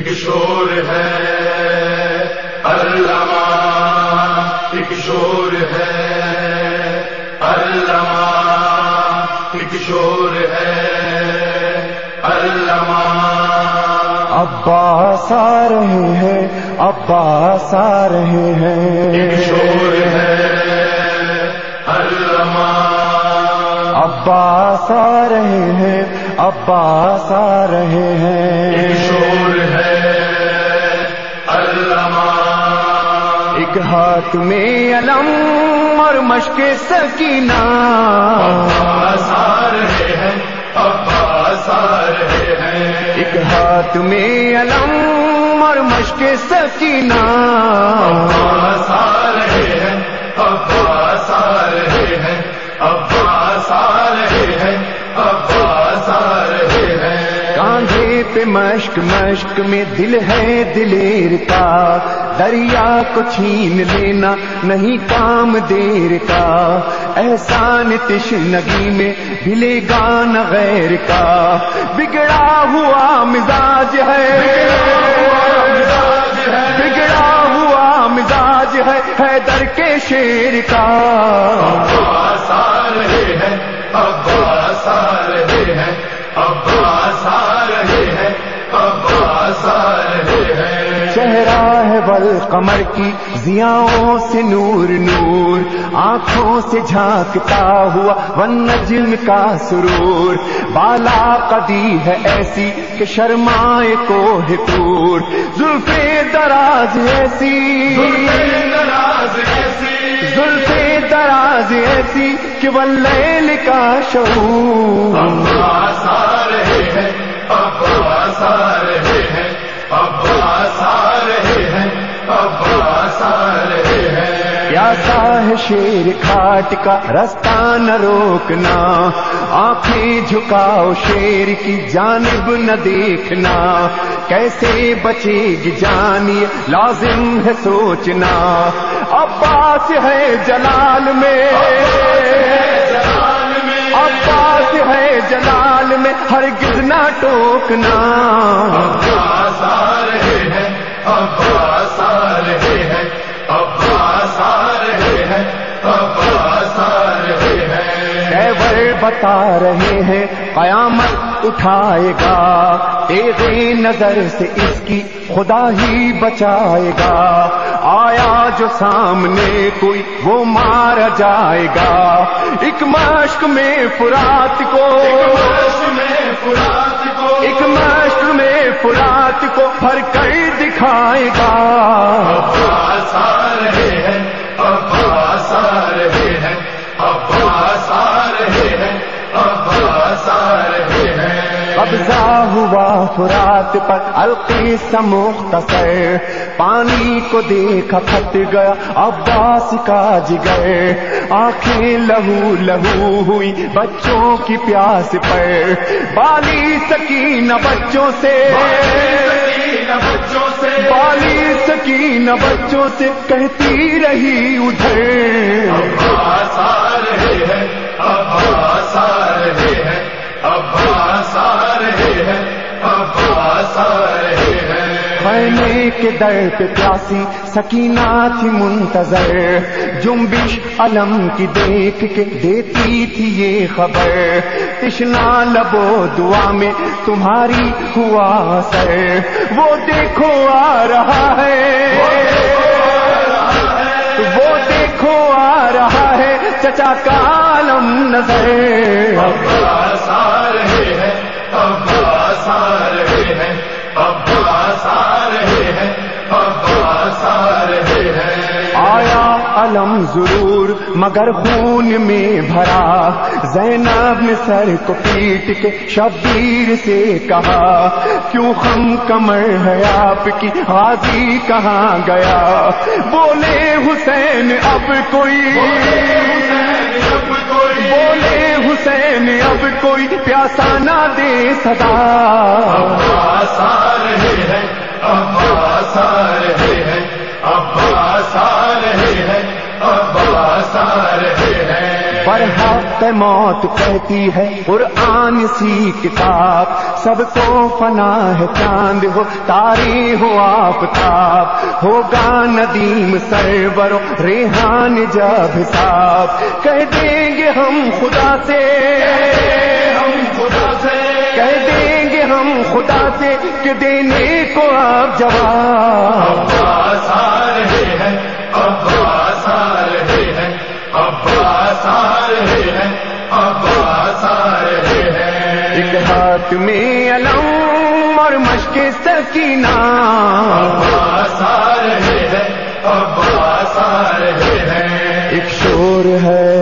ایک شور ہے۔ علامہ ایک شور ہے۔ علامہ ایک شور ہے۔ علامہ۔ عباس آ رہے ہیں عباس آ رہے ایک ہیں شور عباس آ رہے ہیں عباس آ رہے ہیں۔ شور ہے ایک ہاتھ میں علم اور مشق سکینہ۔ عباس آ رہے ہیں عباس آ رہے ہیں۔ ایک ہاتھ میں علم اور مشق سکینہ۔ عباس آ رہے ہیں عباس آ رہے ہیں عباس۔ پہ مشک مشک میں دل ہے دلیر کا دریا کو چھین لینا نہیں کام دیر کا۔ احسان تشنگی میں بھلے گان غیر کا۔ بگڑا ہوا مزاج ہے۔ بگڑا ہوا مزاج ہے۔ حیدر کے شیر کا۔ رہے ہیں عباس آ رہے ہیں عباس آ رہے ہیں عباس آ رہے ہیں۔ چہرہ ہے بل کمر کی ضیاؤں سے نور نور آنکھوں سے جھانکتا ہوا ون نجم کا سرور۔ بالا قدی ہے ایسی کہ شرمائے کو ہے پور زلفے دراز ایسی۔ ناراض ایسی زلفے دراز ایسی کہ واللیل کا شعور رہے ہیں رہے ہیں رہے ہیں رہے ہیں پیاسا ہے شیر کھاٹ کا رستہ نہ روکنا آنکھیں جھکاؤ شیر کی جانب نہ دیکھنا کیسے بچے گی جانی لازم ہے سوچنا۔ عباس ہے جلال میں۔ عباس ہے جلال میں ہرگز نہ ٹوکنا۔ عباس آ رہے ہیں عباس آ رہے ہیں عباس آ رہے ہیں عباس آ رہے ہیں بتا رہے ہیں، قیامت اٹھائے گا۔ تیرے نظر سے اس کی خدا ہی بچائے گا۔ آیا جو سامنے کوئی وہ مارا جائے گا۔ ایک مشق میں فرات کو۔ ایک مشق میں فرات کو۔ بھر کر دکھائے گا۔ قبضہ ہوا فرات پر القی سا مختصر، پانی کو دیکھا پھٹ گیا، عباس کا جگر۔ آنکھیں لہو لہو ہوئی بچوں کی پیاس پر۔ بالی سکین بچوں سے سکینہ بچوں سے۔ بالی سکین بچوں سے کہتی رہی ادھر۔ کے در پہ پیاسی سکینہ تھی منتظر، جنبش علم کی دیکھ کے دیتی تھی یہ خبر۔ تشنا لبو دعا میں تمہاری ہوا سر۔ وہ دیکھو آ رہا ہے۔ وہ دیکھو آ رہا ہے۔ چچا کا عالم نظر۔ ضرور، مگر خون میں بھرا۔ زینب نے سر کو پیٹ کے شبیر سے کہا، کیوں خم کمر ہے آپ کی غازی کہاں گیا؟ بولے حسین اب کوئی اب کوئی بولے حسین اب کوئی پیاسا نہ دے صدا۔ موت کہتی ہے۔ قرآن سی کتاب، سب کو فنا ہے، چاند ہو تاری ہو آفتاب ہوگا ندیم سرور ریحان جب حساب۔ کہہ دیں گے ہم خدا سے۔ ہم خدا سے کہہ دیں گے ہم خدا سے کہ دینے کو آپ جواب۔ ہاتھ میں علم اور مشق سکینہ۔ عباس آ رہے ہیں عباس آ رہے ہیں۔ ایک شور ہے۔